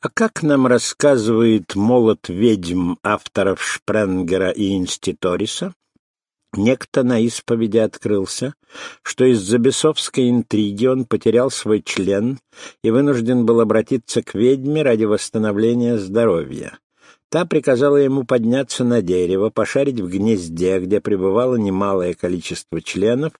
А как нам рассказывает молот ведьм авторов Шпренгера и Инститориса, некто на исповеди открылся, что из-за бесовской интриги он потерял свой член и вынужден был обратиться к ведьме ради восстановления здоровья. Та приказала ему подняться на дерево, пошарить в гнезде, где пребывало немалое количество членов,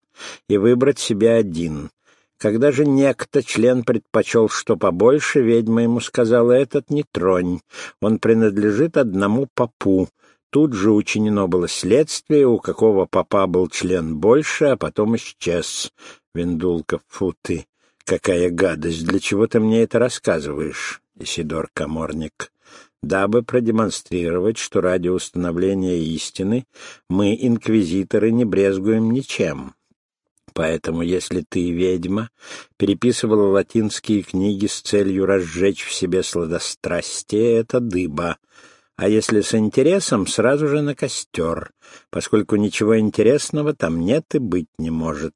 и выбрать себе один. Когда же некто член предпочел что побольше, ведьма ему сказала, «Этот не тронь, он принадлежит одному попу». Тут же учинено было следствие, у какого попа был член больше, а потом исчез. Виндулка, фу ты, какая гадость, для чего ты мне это рассказываешь, Исидор Каморник? Дабы продемонстрировать, что ради установления истины мы, инквизиторы, не брезгуем ничем. Поэтому, если ты, ведьма, переписывала латинские книги с целью разжечь в себе сладострастие, это дыба. А если с интересом, сразу же на костер, поскольку ничего интересного там нет и быть не может.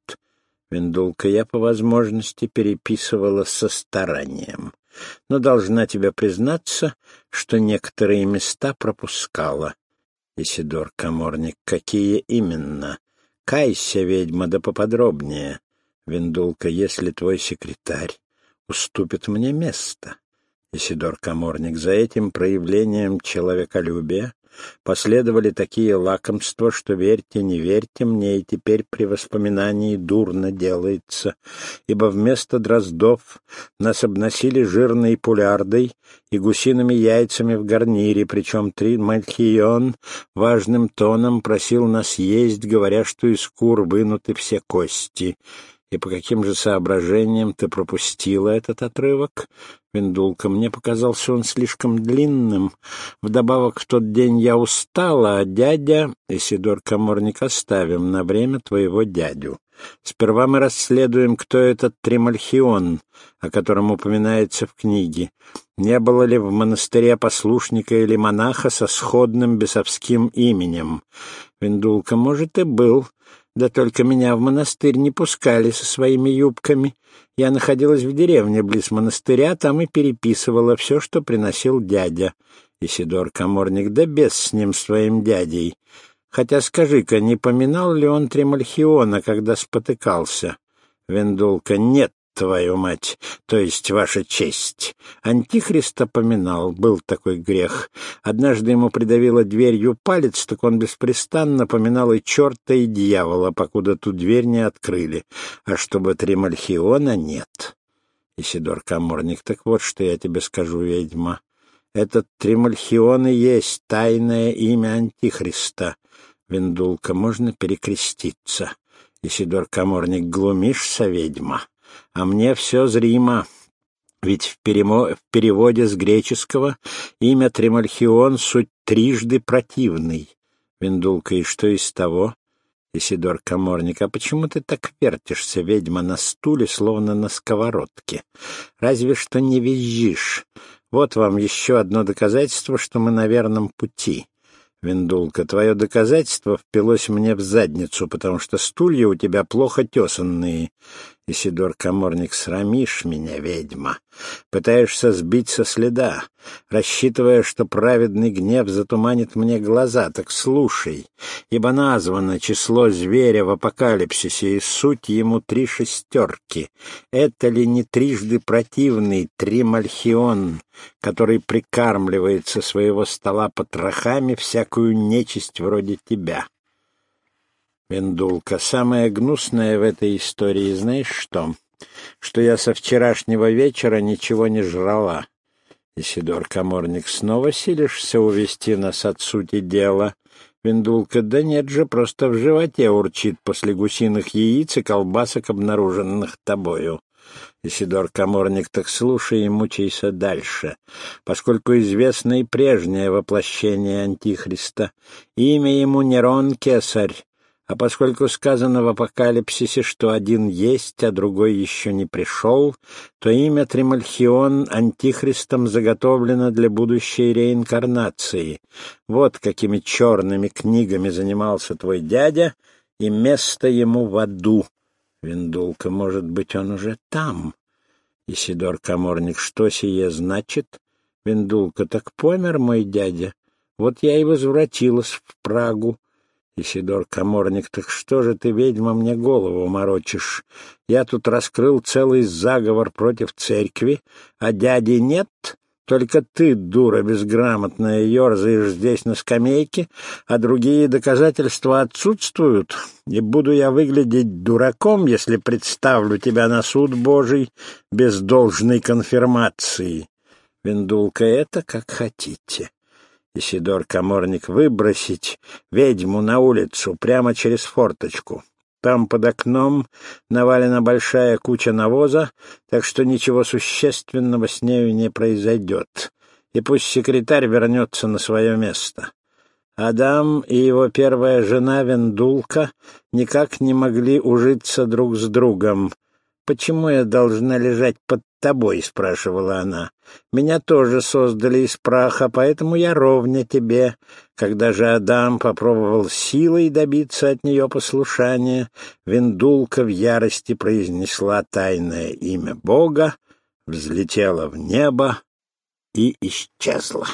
Виндулка, я по возможности переписывала со старанием, но должна тебе признаться, что некоторые места пропускала. Исидор Каморник, какие именно? Кайся, ведьма, да поподробнее. Виндулка, если твой секретарь уступит мне место. Исидор Каморник, за этим проявлением человеколюбия последовали такие лакомства, что верьте, не верьте мне, и теперь при воспоминании дурно делается, ибо вместо дроздов нас обносили жирной пулярдой и гусиными яйцами в гарнире, причем три Мальхион важным тоном просил нас есть, говоря, что из кур вынуты все кости. И по каким же соображениям ты пропустила этот отрывок? Виндулка, мне показался он слишком длинным. Вдобавок, в тот день я устала, а дядя... Исидор Каморник, оставим на время твоего дядю. Сперва мы расследуем, кто этот Тремальхион, о котором упоминается в книге. Не было ли в монастыре послушника или монаха со сходным бесовским именем? Виндулка, может, и был, да только меня в монастырь не пускали со своими юбками. Я находилась в деревне близ монастыря, там и переписывала все, что приносил дядя. Исидор Каморник, да без с ним своим дядей. Хотя скажи-ка, не поминал ли он Тремальхиона, когда спотыкался? Вендулка, нет, твою мать, то есть ваша честь. Антихриста поминал, был такой грех. Однажды ему придавило дверью палец, так он беспрестанно поминал и черта, и дьявола, покуда ту дверь не открыли. А чтобы Тремальхиона нет. Исидор Каморник, так вот, что я тебе скажу, ведьма. Этот Тремальхион и есть тайное имя Антихриста. Виндулка, можно перекреститься. Исидор Каморник, глумишься, ведьма? А мне все зримо. Ведь в, перемо... в переводе с греческого имя Тремальхион суть трижды противный. Виндулка, и что из того? Исидор Каморник, а почему ты так вертишься, ведьма, на стуле, словно на сковородке? Разве что не визжишь. Вот вам еще одно доказательство, что мы на верном пути. Виндулка, твое доказательство впилось мне в задницу, потому что стулья у тебя плохо тесанные. Исидор Каморник, срамишь меня, ведьма. Пытаешься сбить со следа, рассчитывая, что праведный гнев затуманит мне глаза. Так слушай, ибо названо число зверя в апокалипсисе, и суть ему три шестерки. Это ли не трижды противный Тримальхион, который прикармливает со своего стола потрохами всякую нечисть вроде тебя?» Вендулка, самое гнусное в этой истории знаешь что? Что я со вчерашнего вечера ничего не жрала. Исидор Каморник, снова силишься увести нас от сути дела? Вендулка, да нет же, просто в животе урчит после гусиных яиц и колбасок, обнаруженных тобою. Исидор Каморник, так слушай и мучайся дальше, поскольку известно и прежнее воплощение Антихриста. Имя ему Нерон Кесарь, а поскольку сказано в Апокалипсисе, что один есть, а другой еще не пришел, то имя Тримальхион антихристом заготовлено для будущей реинкарнации. Вот какими черными книгами занимался твой дядя, и место ему в аду. Виндулка, может быть, он уже там? Исидор Каморник, что сие значит? Виндулка, так помер мой дядя. Вот я и возвратилась в Прагу. Исидор Каморник, так что же ты, ведьма, мне голову морочишь? Я тут раскрыл целый заговор против церкви, а дяди нет, только ты, дура безграмотная, ерзаешь здесь на скамейке, а другие доказательства отсутствуют, и буду я выглядеть дураком, если представлю тебя на суд Божий без должной конфирмации. Виндулка, это как хотите. Исидор Каморник, выбросить ведьму на улицу прямо через форточку. Там под окном навалена большая куча навоза, так что ничего существенного с нею не произойдет. И пусть секретарь вернется на свое место. Адам и его первая жена Вендулка никак не могли ужиться друг с другом. «Почему я должна лежать под тобой?» — спрашивала она. «Меня тоже создали из праха, поэтому я ровня тебе». Когда же Адам попробовал силой добиться от нее послушания, Вендулка в ярости произнесла тайное имя Бога, взлетела в небо и исчезла.